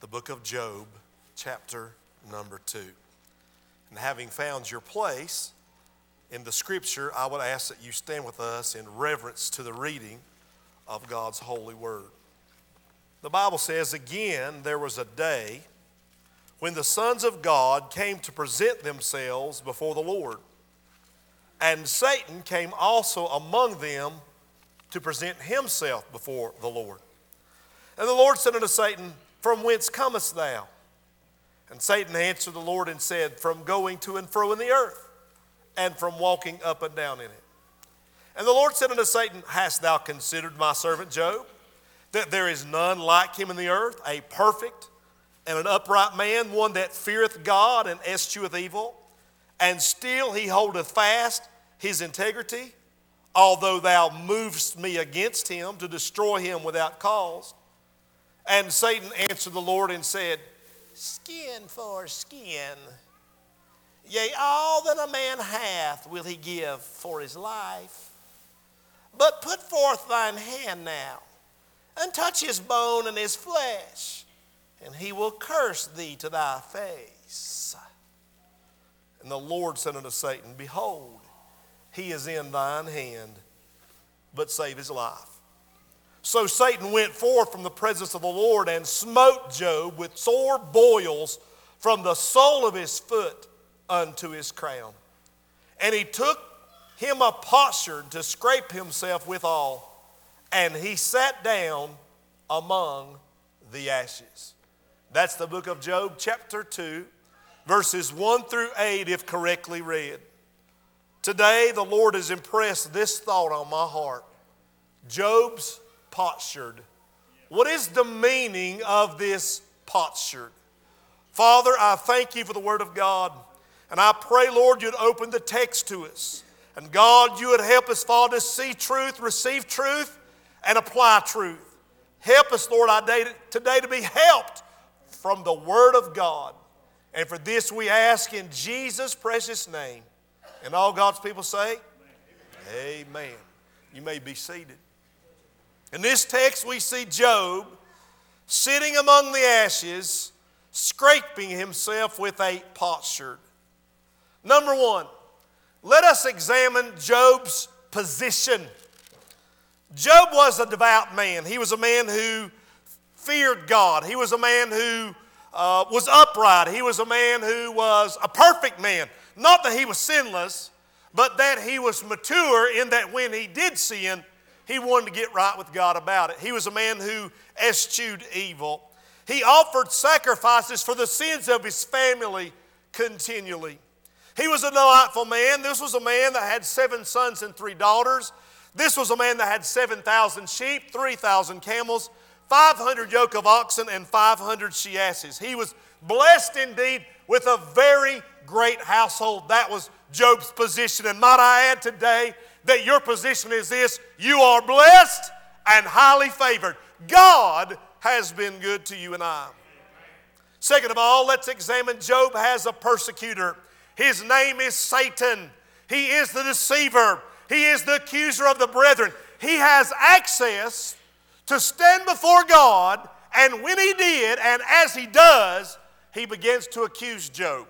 the book of Job, chapter number 2. And having found your place in the scripture, I would ask that you stand with us in reverence to the reading of God's holy word. The Bible says, Again, there was a day when the sons of God came to present themselves before the Lord. And Satan came also among them to present himself before the Lord. And the Lord said unto Satan, From whence comest thou? And Satan answered the Lord and said, From going to and fro in the earth, and from walking up and down in it. And the Lord said unto Satan, Hast thou considered my servant Job, that there is none like him in the earth, a perfect and an upright man, one that feareth God and escheweth evil? And still he holdeth fast his integrity, although thou movest me against him to destroy him without cause. And Satan answered the Lord and said, Skin for skin. Yea, all that a man hath will he give for his life. But put forth thine hand now, and touch his bone and his flesh, and he will curse thee to thy face. And the Lord said unto Satan, Behold, he is in thine hand, but save his life. So Satan went forth from the presence of the Lord and smote Job with sore boils from the sole of his foot unto his crown. And he took him a potsherd to scrape himself withal, and he sat down among the ashes. That's the book of Job, chapter 2, verses 1 through 8, if correctly read. Today, the Lord has impressed this thought on my heart Job's potsherd. What is the meaning of this potsherd? Father, I thank you for the Word of God. And I pray, Lord, you'd open the text to us. And God, you would help us, Father, to see truth, receive truth, and apply truth. Help us, Lord, today to be helped from the Word of God. And for this we ask in Jesus' precious name. And all God's people say, Amen. Amen. You may be seated. In this text, we see Job sitting among the ashes, scraping himself with a potsherd. Number one, let us examine Job's position. Job was a devout man. He was a man who feared God. He was a man who uh, was upright. He was a man who was a perfect man. Not that he was sinless, but that he was mature in that when he did sin, he wanted to get right with God about it. He was a man who eschewed evil. He offered sacrifices for the sins of his family continually. He was a delightful man. This was a man that had seven sons and three daughters. This was a man that had 7,000 sheep, 3,000 camels, 500 yoke of oxen, and 500 she asses. He was blessed indeed with a very great household. That was Job's position. And might I add today that your position is this you are blessed and highly favored. God has been good to you and I. Second of all, let's examine Job has a persecutor. His name is Satan. He is the deceiver. He is the accuser of the brethren. He has access to stand before God, and when he did, and as he does, he begins to accuse Job.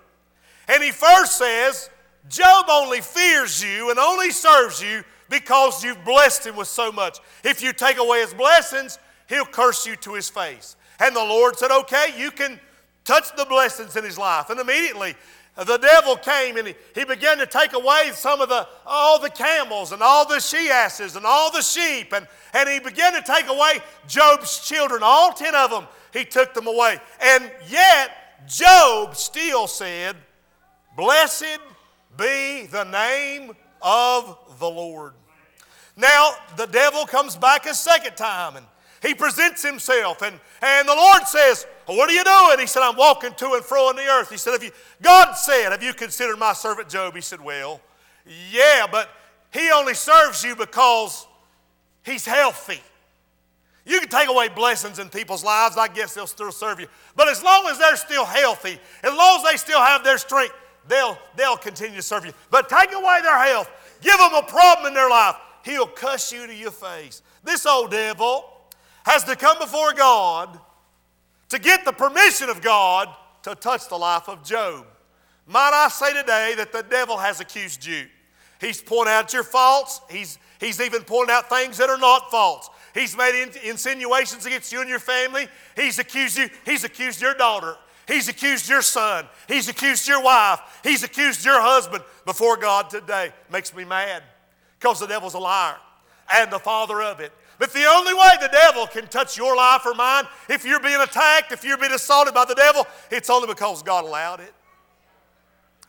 And he first says, Job only fears you and only serves you because you've blessed him with so much. If you take away his blessings, he'll curse you to his face. And the Lord said, Okay, you can touch the blessings in his life. And immediately the devil came and he, began to take away some of the all the camels and all the she asses and all the sheep and, and he began to take away Job's children, all ten of them, he took them away. And yet Job still said, Blessed be the name of the Lord. Now, the devil comes back a second time and he presents himself, and, and the Lord says, well, What are you doing? He said, I'm walking to and fro on the earth. He said, Have you, God said, Have you considered my servant Job? He said, Well, yeah, but he only serves you because he's healthy. You can take away blessings in people's lives, I guess they'll still serve you. But as long as they're still healthy, as long as they still have their strength, they'll, they'll continue to serve you. But take away their health, give them a problem in their life, he'll cuss you to your face. This old devil has to come before God to get the permission of God to touch the life of Job. Might I say today that the devil has accused you? He's pointed out your faults. He's, he's even pointed out things that are not faults. He's made insinuations against you and your family. He's accused you. He's accused your daughter. He's accused your son. He's accused your wife. He's accused your husband before God today. Makes me mad because the devil's a liar and the father of it. But the only way the devil can touch your life or mine, if you're being attacked, if you're being assaulted by the devil, it's only because God allowed it.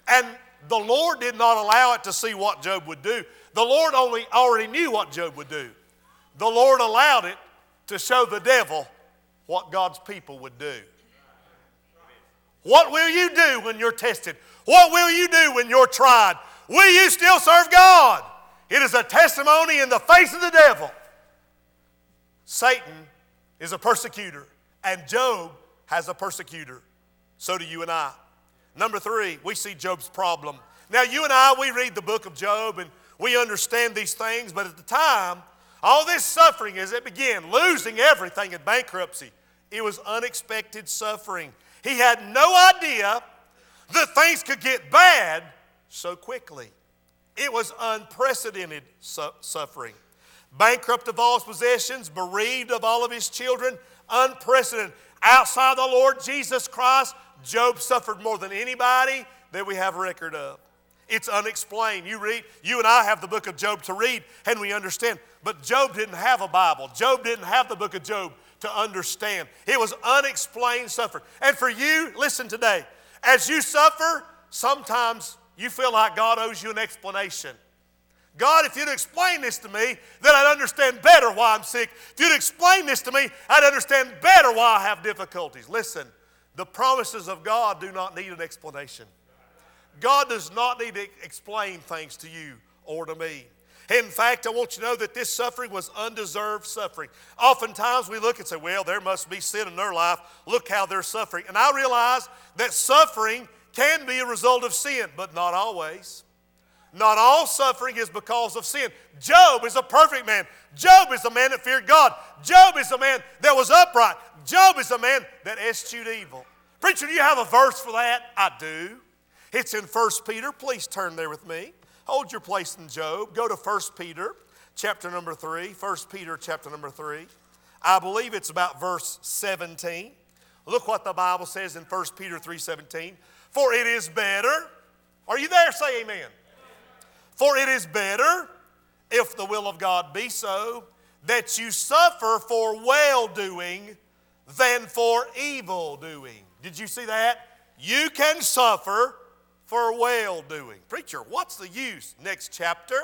And the Lord did not allow it to see what Job would do. The Lord only already knew what Job would do. The Lord allowed it to show the devil what God's people would do. What will you do when you're tested? What will you do when you're tried? Will you still serve God? It is a testimony in the face of the devil. Satan is a persecutor, and Job has a persecutor. So do you and I. Number three, we see Job's problem. Now, you and I, we read the book of Job and we understand these things, but at the time, all this suffering as it began, losing everything in bankruptcy, it was unexpected suffering. He had no idea that things could get bad so quickly. It was unprecedented su- suffering. Bankrupt of all his possessions, bereaved of all of his children, unprecedented. Outside the Lord Jesus Christ, Job suffered more than anybody that we have record of. It's unexplained. You read, you and I have the book of Job to read, and we understand. But Job didn't have a Bible. Job didn't have the book of Job to understand. It was unexplained suffering. And for you, listen today, as you suffer, sometimes you feel like God owes you an explanation. God, if you'd explain this to me, then I'd understand better why I'm sick. If you'd explain this to me, I'd understand better why I have difficulties. Listen, the promises of God do not need an explanation. God does not need to explain things to you or to me. In fact, I want you to know that this suffering was undeserved suffering. Oftentimes we look and say, well, there must be sin in their life. Look how they're suffering. And I realize that suffering can be a result of sin, but not always. Not all suffering is because of sin. Job is a perfect man. Job is a man that feared God. Job is a man that was upright. Job is a man that eschewed evil. Preacher, do you have a verse for that? I do. It's in 1 Peter. Please turn there with me. Hold your place in Job. Go to 1 Peter, chapter number 3. 1 Peter, chapter number 3. I believe it's about verse 17. Look what the Bible says in 1 Peter 3:17. For it is better. Are you there? Say amen. For it is better, if the will of God be so, that you suffer for well doing than for evil doing. Did you see that? You can suffer for well doing. Preacher, what's the use? Next chapter,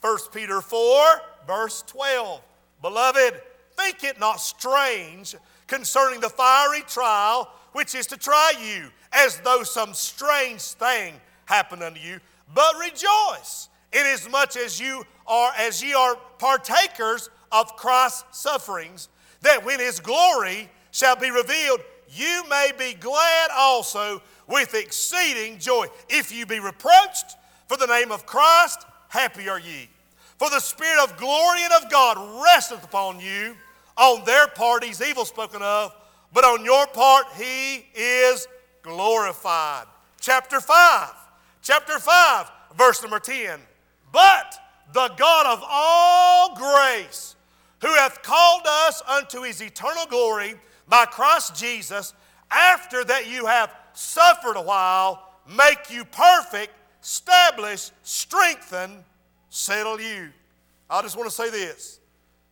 1 Peter 4, verse 12. Beloved, think it not strange concerning the fiery trial which is to try you, as though some strange thing happened unto you, but rejoice, inasmuch as you are as ye are partakers of Christ's sufferings, that when his glory shall be revealed, you may be glad also with exceeding joy. If you be reproached for the name of Christ, happy are ye. For the Spirit of glory and of God resteth upon you. On their part, he's evil spoken of, but on your part, he is glorified. Chapter 5, chapter 5, verse number 10. But the God of all grace, who hath called us unto his eternal glory, by Christ Jesus, after that you have suffered a while, make you perfect, establish, strengthen, settle you. I just want to say this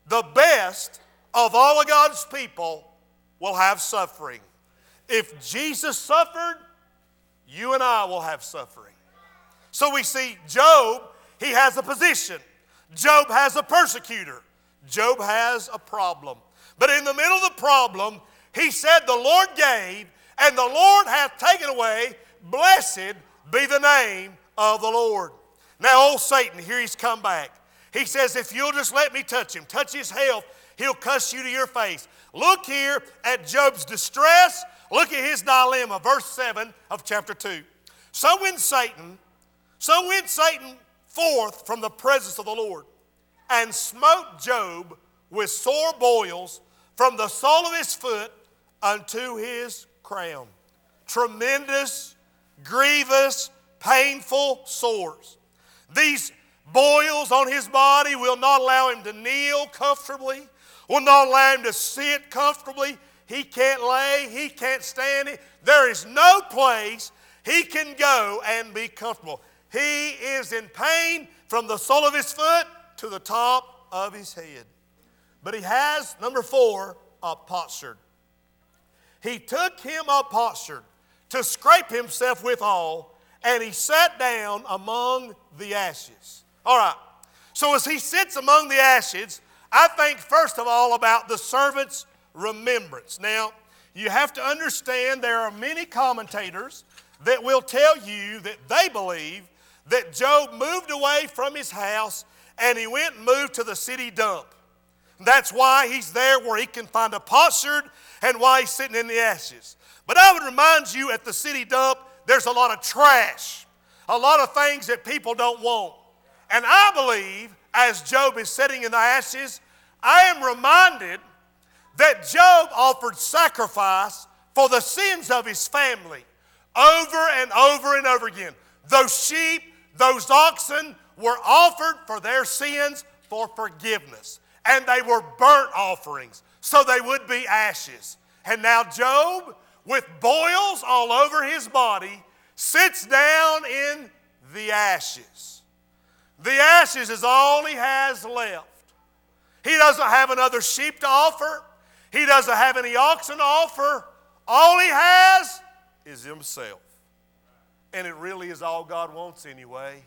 the best of all of God's people will have suffering. If Jesus suffered, you and I will have suffering. So we see Job, he has a position. Job has a persecutor. Job has a problem. But in the middle of the problem, he said, The Lord gave, and the Lord hath taken away. Blessed be the name of the Lord. Now, old Satan, here he's come back. He says, If you'll just let me touch him, touch his health, he'll cuss you to your face. Look here at Job's distress. Look at his dilemma, verse 7 of chapter 2. So when Satan, so went Satan forth from the presence of the Lord and smote Job with sore boils from the sole of his foot unto his crown. Tremendous, grievous, painful sores. These boils on his body will not allow him to kneel comfortably, will not allow him to sit comfortably. He can't lay, he can't stand it. There is no place he can go and be comfortable. He is in pain from the sole of his foot to the top of his head. But he has, number four, a potsherd. He took him a potsherd to scrape himself withal, and he sat down among the ashes. All right, so as he sits among the ashes, I think first of all about the servant's remembrance. Now, you have to understand there are many commentators that will tell you that they believe that Job moved away from his house and he went and moved to the city dump. That's why he's there where he can find a potsherd and why he's sitting in the ashes. But I would remind you at the city dump, there's a lot of trash, a lot of things that people don't want. And I believe, as Job is sitting in the ashes, I am reminded that Job offered sacrifice for the sins of his family over and over and over again. Those sheep, those oxen were offered for their sins for forgiveness. And they were burnt offerings, so they would be ashes. And now Job, with boils all over his body, sits down in the ashes. The ashes is all he has left. He doesn't have another sheep to offer. He doesn't have any oxen to offer. All he has is himself. And it really is all God wants anyway.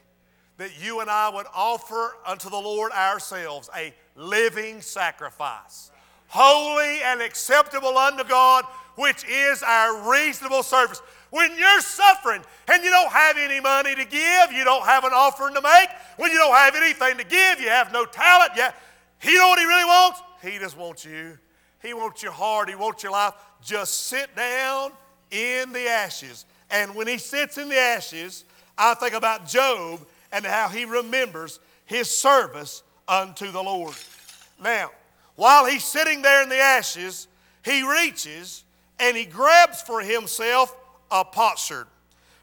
That you and I would offer unto the Lord ourselves a living sacrifice, holy and acceptable unto God, which is our reasonable service. When you're suffering and you don't have any money to give, you don't have an offering to make, when you don't have anything to give, you have no talent, you, he know what he really wants? He just wants you. He wants your heart, he wants your life. Just sit down in the ashes. And when he sits in the ashes, I think about Job and how he remembers his service unto the Lord. Now, while he's sitting there in the ashes, he reaches and he grabs for himself a potsherd.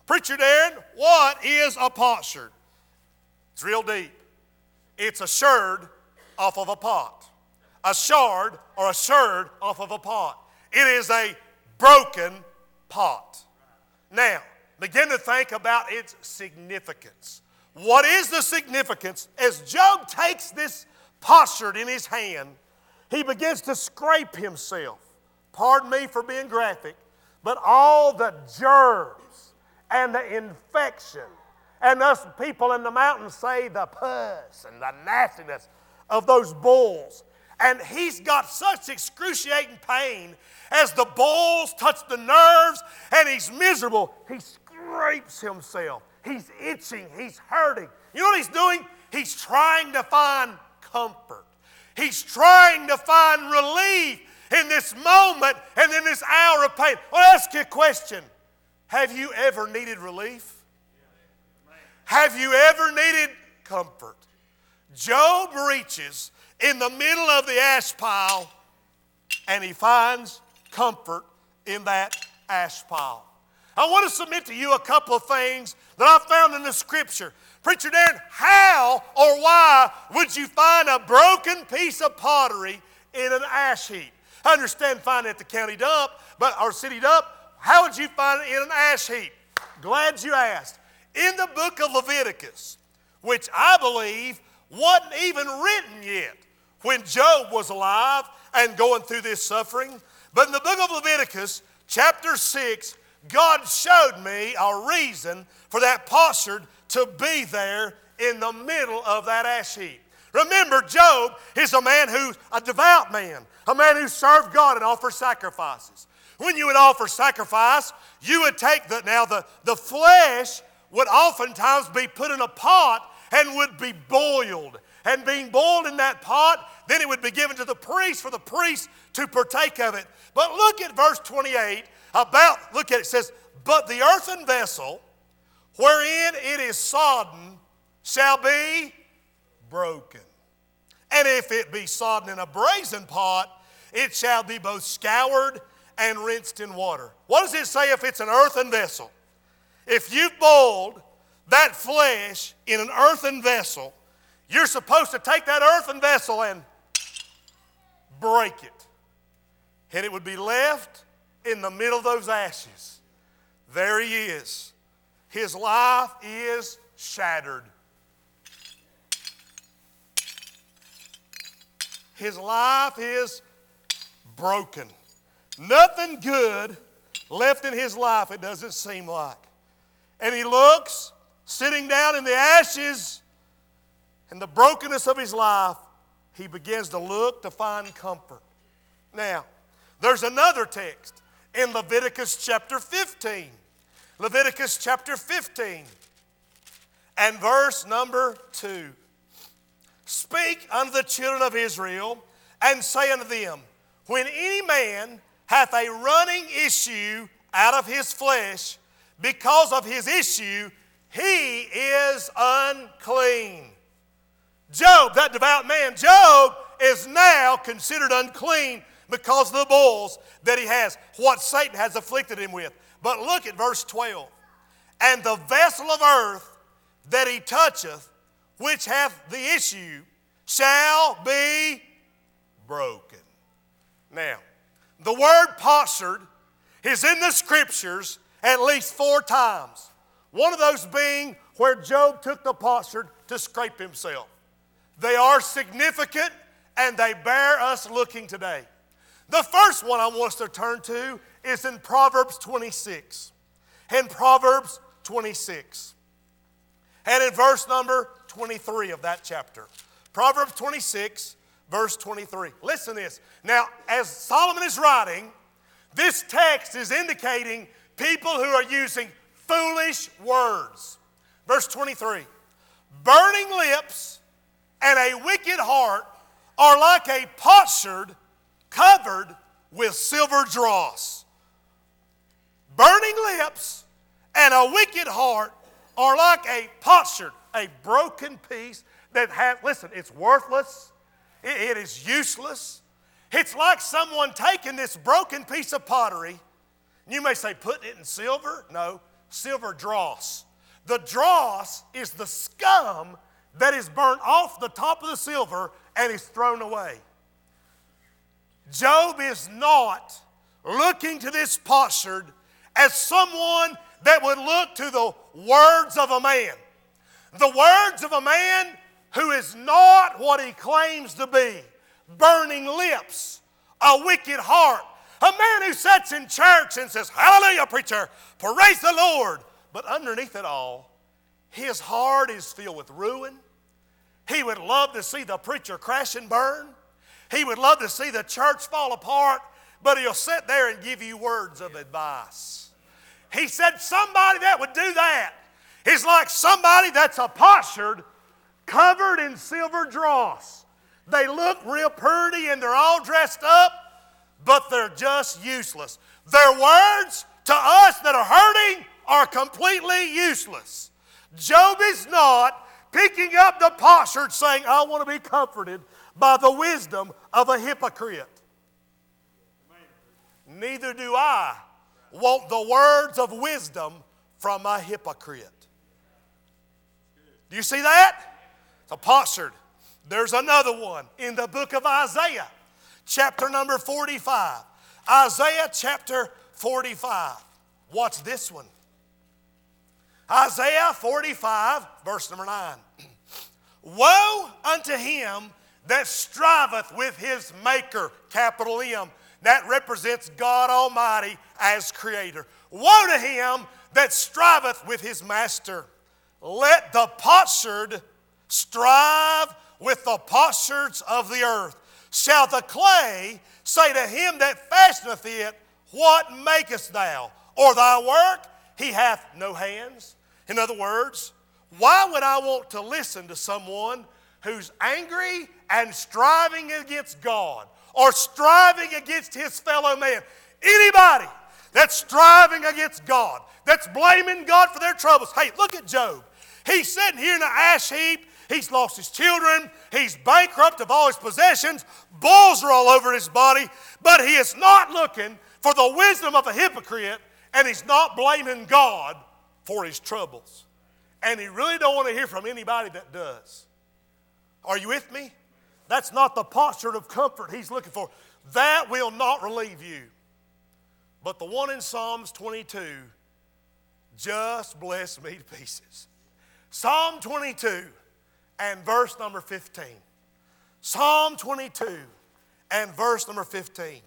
Preacher Darrin, what is a potsherd? It's real deep. It's a sherd off of a pot. A shard or a sherd off of a pot. It is a broken pot. Now, begin to think about its significance. What is the significance? As Job takes this potsherd in his hand, he begins to scrape himself. Pardon me for being graphic, but all the germs and the infection, and us people in the mountains say the pus and the nastiness of those bulls. And he's got such excruciating pain as the bulls touch the nerves and he's miserable. He scrapes himself. He's itching. He's hurting. You know what he's doing? He's trying to find comfort. He's trying to find relief in this moment and in this hour of pain. I'll ask you a question Have you ever needed relief? Have you ever needed comfort? Job reaches in the middle of the ash pile and he finds comfort in that ash pile. I want to submit to you a couple of things that I found in the scripture. Preacher Darrin, how or why would you find a broken piece of pottery in an ash heap? I understand finding it at the county dump, but our city dump. How would you find it in an ash heap? Glad you asked. In the book of Leviticus, which I believe wasn't even written yet when Job was alive and going through this suffering. But in the book of Leviticus, chapter 6, God showed me a reason for that potsherd to be there in the middle of that ash heap. Remember, Job is a man who's a devout man, a man who served God and offered sacrifices. When you would offer sacrifice, you would take the, now the, the flesh would oftentimes be put in a pot and would be boiled. And being boiled in that pot, then it would be given to the priest for the priest to partake of it. But look at verse 28 about, look at it, it says, But the earthen vessel wherein it is sodden shall be broken. And if it be sodden in a brazen pot, it shall be both scoured and rinsed in water. What does it say if it's an earthen vessel? If you've boiled that flesh in an earthen vessel, you're supposed to take that earthen vessel and break it. And it would be left in the middle of those ashes. There he is. His life is shattered. His life is broken. Nothing good left in his life, it doesn't seem like. And he looks, sitting down in the ashes and the brokenness of his life, he begins to look to find comfort. Now, there's another text in Leviticus chapter 15. Leviticus chapter 15 and verse number 2. Speak unto the children of Israel and say unto them, When any man hath a running issue out of his flesh, because of his issue, he is unclean. Job, that devout man, Job is now considered unclean because of the bulls that he has, what Satan has afflicted him with. But look at verse 12. And the vessel of earth that he toucheth, which hath the issue, shall be broken. Now, the word potsherd is in the scriptures at least four times. One of those being where Job took the potsherd to scrape himself. They are significant and they bear us looking today. The first one I want us to turn to is in Proverbs 26. In Proverbs 26. And in verse number 23 of that chapter. Proverbs 26, verse 23. Listen to this. Now, as Solomon is writing, this text is indicating people who are using foolish words. Verse 23 Burning lips and a wicked heart are like a potsherd covered with silver dross. Burning lips and a wicked heart are like a potsherd, a broken piece that has, listen, it's worthless, it, it is useless. It's like someone taking this broken piece of pottery. You may say, putting it in silver? No, silver dross. The dross is the scum that is burnt off the top of the silver and is thrown away. Job is not looking to this potsherd as someone that would look to the words of a man. The words of a man who is not what he claims to be burning lips, a wicked heart, a man who sits in church and says, Hallelujah, preacher, praise the Lord. But underneath it all, his heart is filled with ruin. He would love to see the preacher crash and burn. He would love to see the church fall apart, but he'll sit there and give you words of advice. He said, Somebody that would do that is like somebody that's a covered in silver dross. They look real pretty and they're all dressed up, but they're just useless. Their words to us that are hurting are completely useless. Job is not picking up the potsherd saying, I want to be comforted by the wisdom of a hypocrite. Neither do I want the words of wisdom from a hypocrite. Do you see that? It's a. There's another one in the book of Isaiah, chapter number 45. Isaiah chapter 45. Watch this one. Isaiah 45, verse number 9. Woe unto him that striveth with his maker, capital M. That represents God Almighty as creator. Woe to him that striveth with his master. Let the potsherd strive with the potsherds of the earth. Shall the clay say to him that fashioneth it, What makest thou? Or thy work? He hath no hands. In other words, why would I want to listen to someone who's angry and striving against God or striving against his fellow man? Anybody that's striving against God, that's blaming God for their troubles. Hey, look at Job. He's sitting here in an ash heap. He's lost his children. He's bankrupt of all his possessions. Balls are all over his body. But he is not looking for the wisdom of a hypocrite, and he's not blaming God for his troubles. And he really don't want to hear from anybody that does. Are you with me? That's not the posture of comfort he's looking for. That will not relieve you. But the one in Psalms 22 just blessed me to pieces. Psalm 22 and verse number 15. Psalm 22 and verse number 15.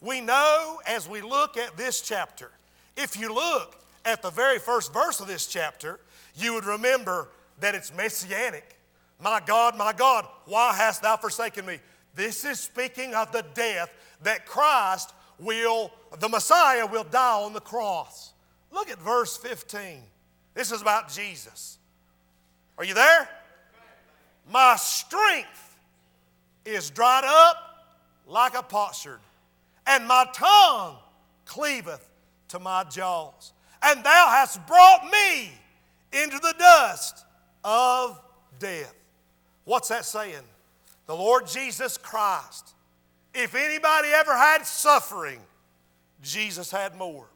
We know as we look at this chapter, if you look at the very first verse of this chapter, you would remember that it's messianic. My God, my God, why hast thou forsaken me? This is speaking of the death that Christ will, the Messiah will die on the cross. Look at verse 15. This is about Jesus. Are you there? My strength is dried up like a potsherd, and my tongue cleaveth to my jaws. And thou hast brought me into the dust of death. What's that saying? The Lord Jesus Christ. If anybody ever had suffering, Jesus had more.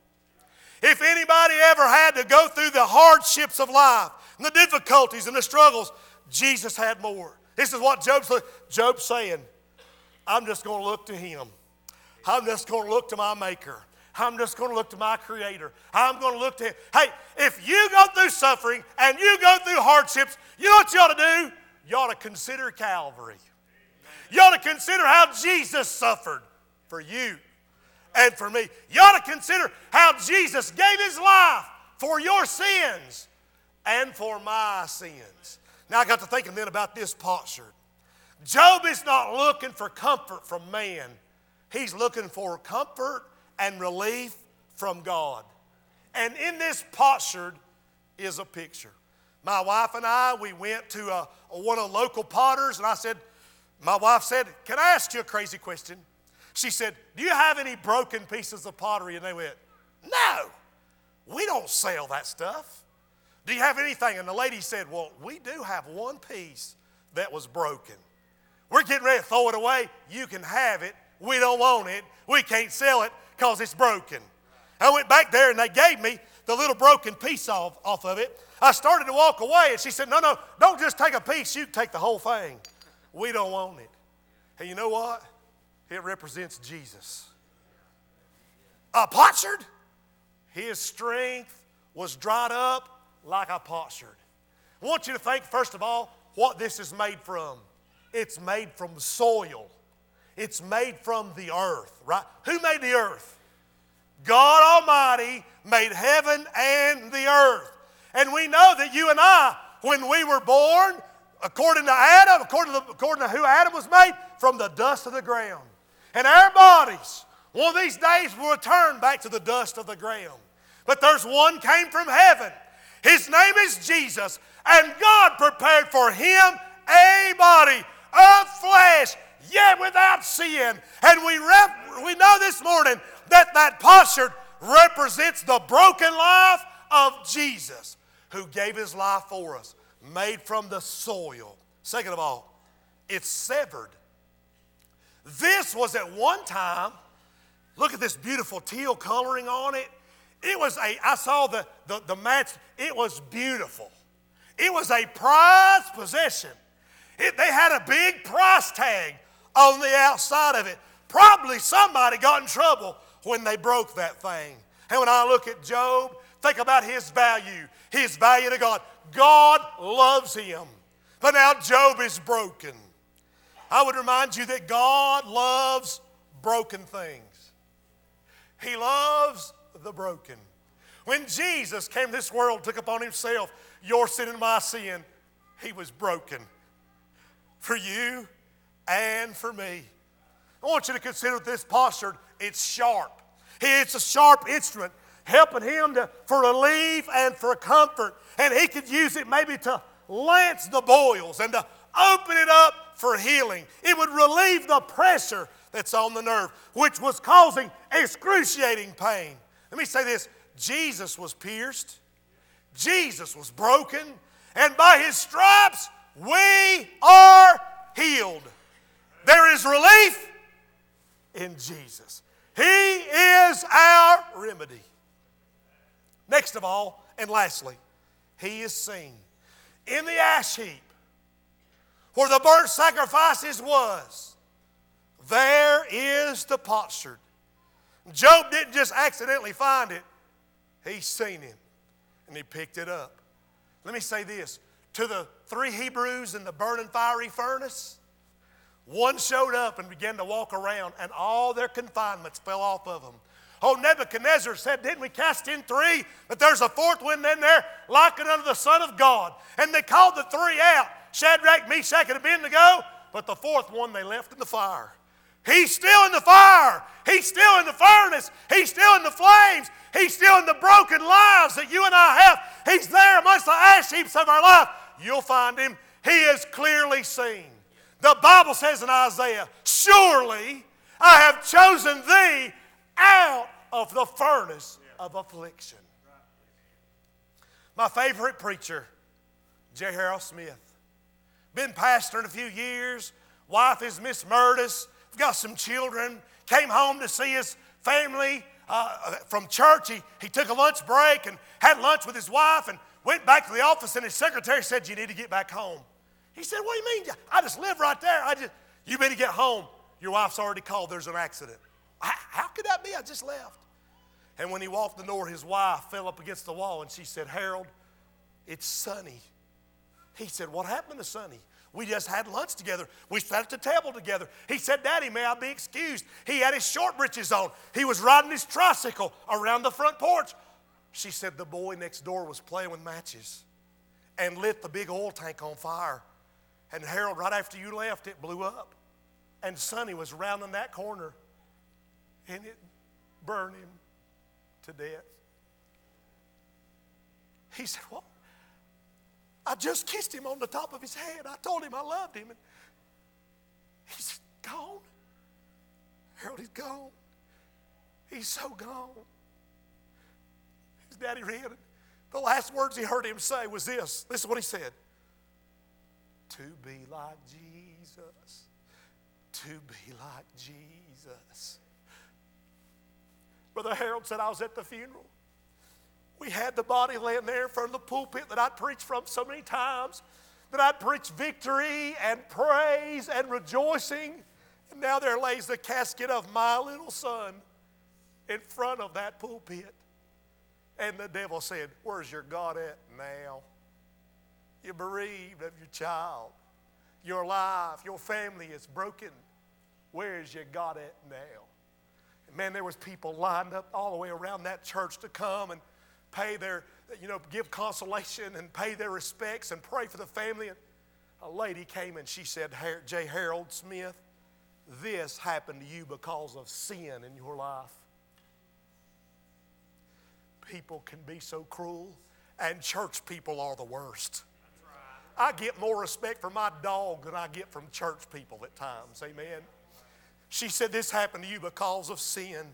If anybody ever had to go through the hardships of life and the difficulties and the struggles, Jesus had more. This is what Job's, Job's saying. I'm just going to look to him. I'm just going to look to my maker. I'm just going to look to my creator. I'm going to look to him. Hey, if you go through suffering and you go through hardships, you know what you ought to do? You ought to consider Calvary. You ought to consider how Jesus suffered for you and for me. You ought to consider how Jesus gave his life for your sins and for my sins. Now I got to thinking then about this potsherd. Job is not looking for comfort from man, he's looking for comfort and relief from God. And in this potsherd is a picture. My wife and I, we went to a, a, one of the local potters, and I said, my wife said, Can I ask you a crazy question? She said, Do you have any broken pieces of pottery? And they went, No, we don't sell that stuff. Do you have anything? And the lady said, Well, we do have one piece that was broken. We're getting ready to throw it away. You can have it. We don't want it. We can't sell it because it's broken. I went back there and they gave me the little broken piece off, off of it. I started to walk away and she said, No, no, don't just take a piece, you take the whole thing. We don't want it. And you know what? It represents Jesus. A potsherd, his strength was dried up like a potsherd. I want you to think, first of all, what this is made from. It's made from soil. It's made from the earth, right? Who made the earth? God Almighty made heaven and the earth. And we know that you and I, when we were born, according to Adam, according to, according to who Adam was made, from the dust of the ground. And our bodies, one of these days, will return back to the dust of the ground. But there's one came from heaven. His name is Jesus. And God prepared for him a body of flesh, yet without sin. And we, rep- we know this morning that that potsherd represents the broken life of Jesus who gave his life for us, made from the soil. Second of all, it's severed this was at one time, look at this beautiful teal coloring on it. It was a, I saw the, the, the match, it was beautiful. It was a prized possession. It, they had a big price tag on the outside of it. Probably somebody got in trouble when they broke that thing. And when I look at Job, think about his value, his value to God. God loves him. But now Job is broken. I would remind you that God loves broken things. He loves the broken. When Jesus came to this world, took upon himself your sin and my sin, he was broken for you and for me. I want you to consider this potsherd, it's sharp. It's a sharp instrument, helping him to, for relief and for comfort. And he could use it maybe to lance the boils and to open it up for healing. It would relieve the pressure that's on the nerve, which was causing excruciating pain. Let me say this Jesus was pierced, Jesus was broken, and by his stripes we are healed. There is relief in Jesus. He is our remedy. Next of all, and lastly, He is seen. In the ash heap, where the burnt sacrifices was, there is the potsherd. Job didn't just accidentally find it, he seen him and he picked it up. Let me say this to the three Hebrews in the burning fiery furnace, one showed up and began to walk around, and all their confinements fell off of them. Oh, Nebuchadnezzar said, Didn't we cast in three? But there's a fourth one in there, like unto the Son of God. And they called the three out Shadrach, Meshach, and Abednego, but the fourth one they left in the fire. He's still in the fire. He's still in the furnace. He's still in the flames. He's still in the broken lives that you and I have. He's there amongst the ash heaps of our life. You'll find him. He is clearly seen. The Bible says in Isaiah, Surely I have chosen thee out of the furnace of affliction. My favorite preacher, J. Harold Smith. Been pastoring a few years. Wife is Miss Murtis. Got some children. Came home to see his family uh, from church. He, he took a lunch break and had lunch with his wife and went back to the office. And his secretary said, You need to get back home. He said, What do you mean? I just live right there. I just, you better get home. Your wife's already called. There's an accident. How, could that be? I just left. And when he walked the door, his wife fell up against the wall and she said, Harold, it's Sonny. He said, What happened to Sonny? We just had lunch together. We sat at the table together. He said, Daddy, may I be excused? He had his short breeches on. He was riding his tricycle around the front porch. She said, The boy next door was playing with matches and lit the big oil tank on fire. And Harold, right after you left, it blew up. And Sonny was rounding that corner and it burned him to death. He said, What? I just kissed him on the top of his head. I told him I loved him. And he's gone. Harold, he's gone. He's so gone. His daddy read it. The last words he heard him say was this. This is what he said. To be like Jesus. To be like Jesus. Brother Harold said, I was at the funeral. We had the body laying there in front of the pulpit that I'd preached from so many times, that I'd preached victory and praise and rejoicing. And now there lays the casket of my little son in front of that pulpit. And the devil said, Where's your God at now? You're bereaved of your child. Your life, your family is broken. Where is your God at now? And man, there was people lined up all the way around that church to come and pay their, you know, give consolation and pay their respects and pray for the family. And a lady came and she said, J. Harold Smith, this happened to you because of sin in your life. People can be so cruel, and church people are the worst. I get more respect for my dog than I get from church people at times. Amen. She said, This happened to you because of sin.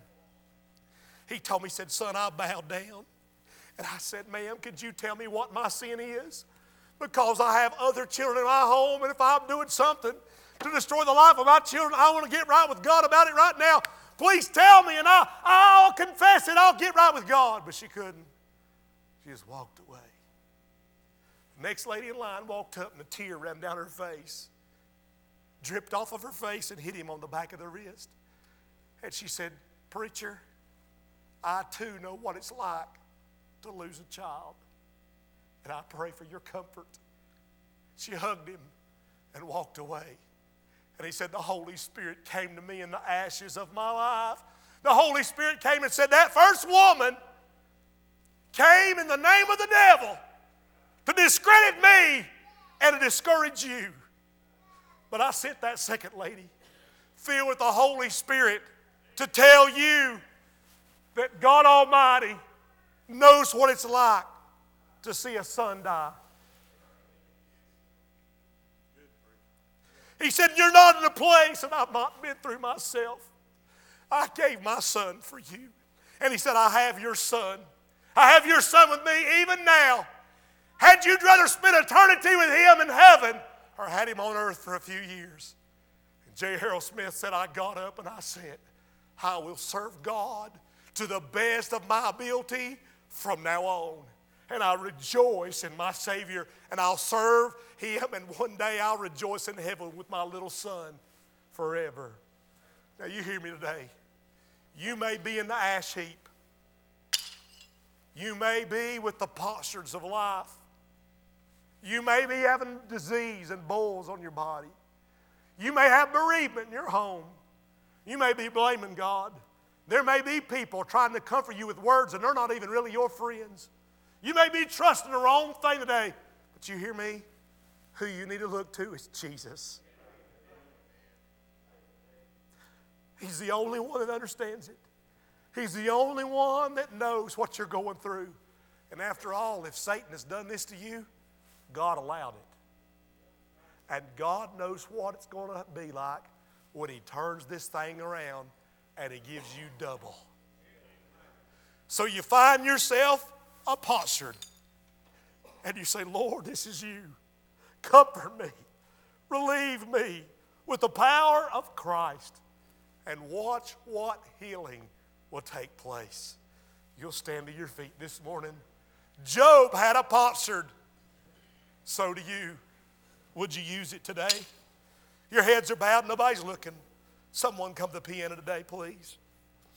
He told me, he said, Son, I bowed down. And I said, Ma'am, could you tell me what my sin is? Because I have other children in my home, and if I'm doing something to destroy the life of my children, I want to get right with God about it right now. Please tell me, and I'll, I'll confess it. I'll get right with God. But she couldn't. She just walked away. Next lady in line walked up, and a tear ran down her face, dripped off of her face, and hit him on the back of the wrist. And she said, Preacher, I too know what it's like to lose a child. And I pray for your comfort. She hugged him and walked away. And he said, The Holy Spirit came to me in the ashes of my life. The Holy Spirit came and said, That first woman came in the name of the devil to discredit me and to discourage you. But I sent that second lady, filled with the Holy Spirit, to tell you that God Almighty knows what it's like to see a son die. He said, You're not in a place that I've not been through myself. I gave my son for you. And he said, I have your son. I have your son with me even now. Had you rather spend eternity with him in heaven or had him on earth for a few years? And J. Harold Smith said, I got up and I said, I will serve God to the best of my ability from now on. And I rejoice in my Savior, and I'll serve Him, and one day I'll rejoice in heaven with my little son forever. Now, you hear me today. You may be in the ash heap, you may be with the potsherds of life, you may be having disease and boils on your body, you may have bereavement in your home, you may be blaming God. There may be people trying to comfort you with words, and they're not even really your friends. You may be trusting the wrong thing today, but you hear me? Who you need to look to is Jesus. He's the only one that understands it. He's the only one that knows what you're going through. And after all, if Satan has done this to you, God allowed it. And God knows what it's going to be like when He turns this thing around and He gives you double. So you find yourself a potsherd and you say, Lord, this is you. Comfort me, relieve me with the power of Christ, and watch what healing will take place. You'll stand to your feet this morning. Job had a potsherd. So do you. Would you use it today? Your heads are bowed, nobody's looking. Someone come to the piano today, please.